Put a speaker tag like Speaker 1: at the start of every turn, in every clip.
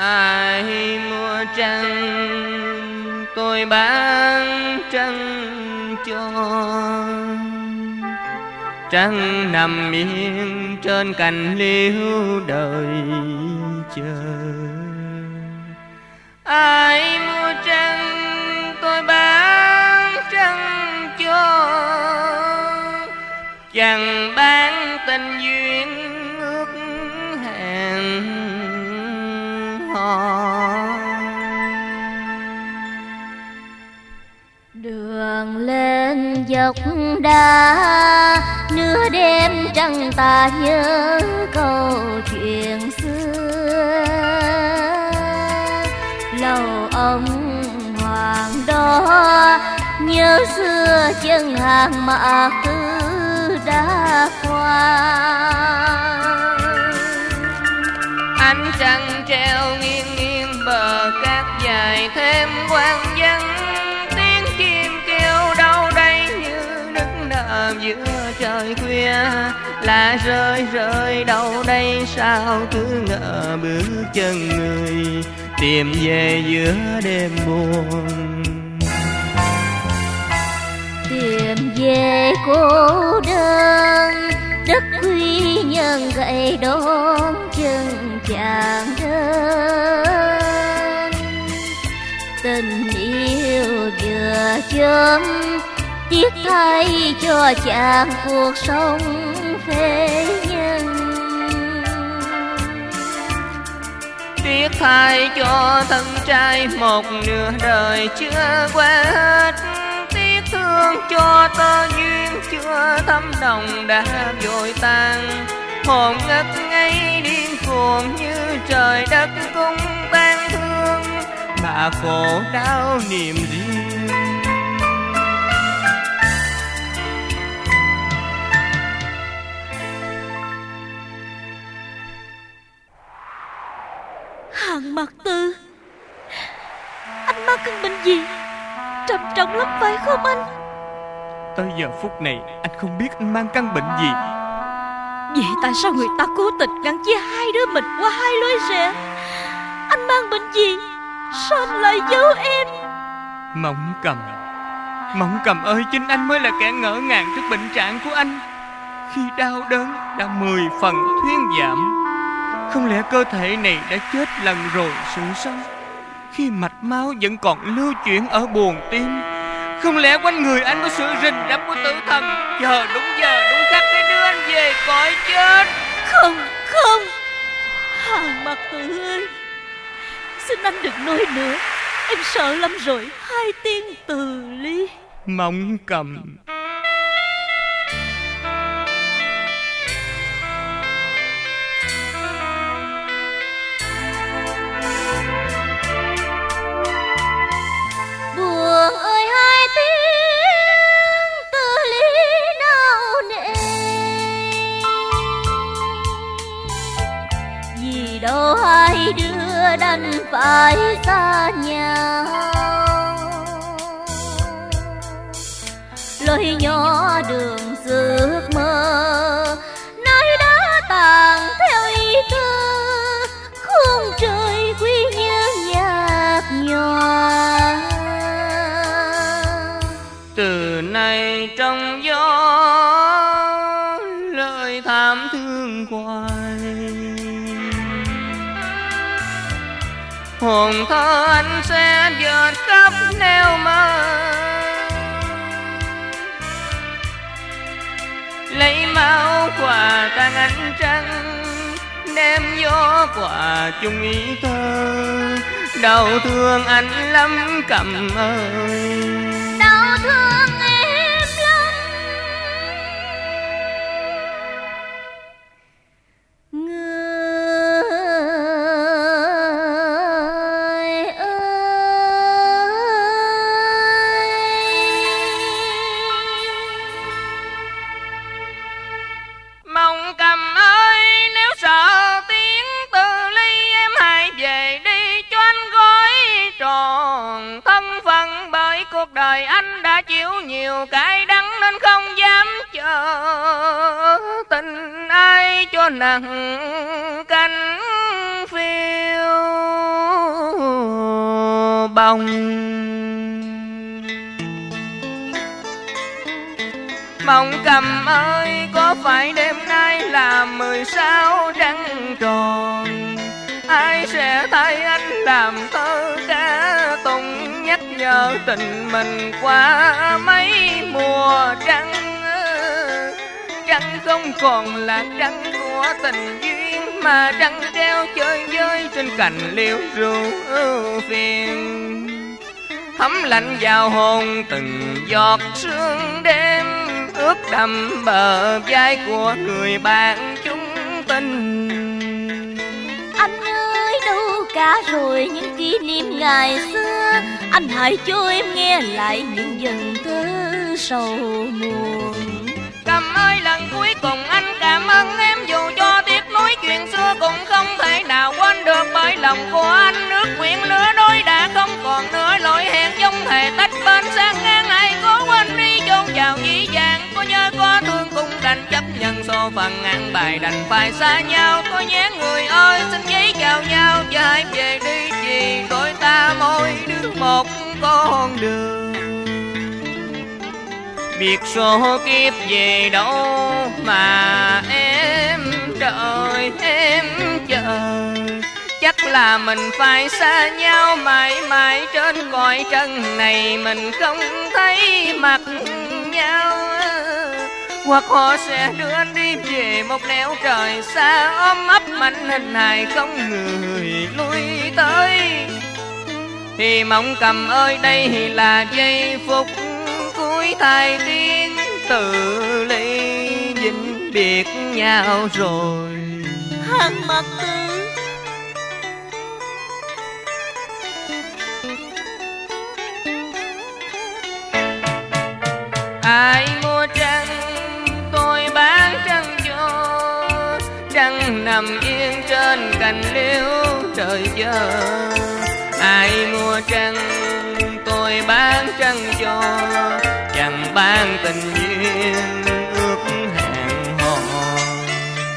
Speaker 1: ai mua trăng, tôi bán trăng cho. Trăng nằm yên trên cành liễu đời chờ. Ai
Speaker 2: lên đá nửa đêm trăng ta nhớ câu chuyện xưa. Lầu ông hoàng đó nhớ xưa chân hàng mã cứ đã qua.
Speaker 1: Ánh trăng treo nghiêng nghiêng bờ cát dài thêm quang vắng giữa trời khuya lá rơi rơi đâu đây, sao cứ ngỡ bước chân người tìm về giữa đêm buồn.
Speaker 2: Tìm về cô đơn đất quy nhân gậy đón chân chàng đơn. Tình yêu vừa chớm tiếc thay cho chàng cuộc sống phế nhân.
Speaker 1: Tiếc thay cho thân trai một nửa đời chưa qua hết tiếc thương cho tơ duyên chưa thấm đồng đã vội tan hồn ngất ngây điên cuồng như trời đất cũng tan thương. Mà khổ đau niềm riêng
Speaker 3: Anh mang căn bệnh gì? Trầm trọng lắm phải không anh?
Speaker 1: Tới giờ phút này anh không biết anh mang căn bệnh gì.
Speaker 3: Vậy tại sao người ta cố tình ngăn chia hai đứa mình qua hai lối rẽ? Anh mang bệnh gì? Sao anh lại giấu em?
Speaker 1: Mộng cầm. Mộng cầm ơi chính anh mới là kẻ ngỡ ngàng trước bệnh trạng của anh. Khi đau đớn đã mười phần thuyên giảm Không lẽ cơ thể này đã chết lần rồi sự sống Khi mạch máu vẫn còn lưu chuyển ở buồng tim. Không lẽ quanh người anh có sự rình rập của tử thần? Chờ đúng giờ đúng khắc để đưa anh về cõi chết.
Speaker 3: Không không. Hàng mặt tự ơi Xin anh đừng nói nữa. Em sợ lắm rồi. Hai tiếng từ ly
Speaker 1: Mộng cầm
Speaker 2: đành phải xa nhau. Lối nhỏ đường giấc mơ, nơi đã tàn theo ý thơ khung trời quy nhớ nhạt nhòa.
Speaker 1: Từ nay trong gió thơ anh sẽ dệt khắp neo mơ Lấy máu quà tan ánh trăng Đem gió quà chung ý thơ. Đau thương anh lắm cầm ơi.
Speaker 2: Đau thương
Speaker 1: chịu nhiều cái đắng nên không dám chờ. Tình ai cho nặng cánh phiêu mong Mộng cầm ơi, có phải đêm nay là mười sáu trăng tròn? Ai sẽ thay anh làm thơ ca nhớ tình mình qua mấy mùa trăng. Trăng không còn là trăng của tình duyên, Mà trăng treo chơi với trên cành liễu rủ phiền. Thấm lạnh vào hồn từng giọt sương đêm, Ướt đầm bờ vai của người bạn chúng tình
Speaker 3: cả rồi những kỷ niệm ngày xưa. Anh hãy cho em nghe lại những dần thơ sầu muộn.
Speaker 1: Nhân số phận ăn bài đành phải xa nhau. Có nhé người ơi, xin giấy chào nhau. Và hãy về đi, vì đôi ta mỗi đứa một con đường. Biết số kiếp về đâu mà em đợi, em chờ. Chắc là mình phải xa nhau mãi mãi trên cõi trần này. Mình không thấy mặt nhau hoặc họ sẽ đưa anh đi về một nẻo trời xa ôm ấp mạnh hình hài không người lui tới. Thì mong cầm ơi đây là giây phút cuối thai tiên tự ly vĩnh biệt nhau rồi.
Speaker 3: Hàng mặt tư
Speaker 1: ai mua trăng nằm yên trên cành liễu trời chờ ai mua trăng, tôi bán trăng cho. Chẳng bán tình duyên, ước hẹn hò.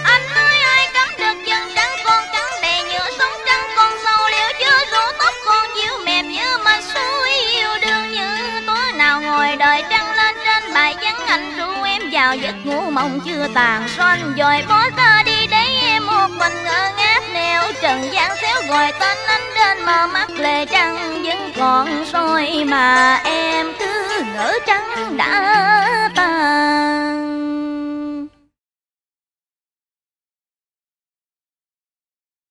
Speaker 2: Anh ơi ai cấm được dần trắng, con trắng bè nhựa sống trắng, con sâu liễu chưa rủ tóc, con diêu mềm như mà suối. Yêu đương như tối nào ngồi đợi trăng lên trên bài vắng, anh ru em vào giấc ngủ mộng chưa tàn. Son dòi bó tên mình ngơ ngác nèo trần gian xéo gọi tên anh trên mà mắt lệ trăng vẫn còn soi mà em cứ ngỡ trắng đã tàn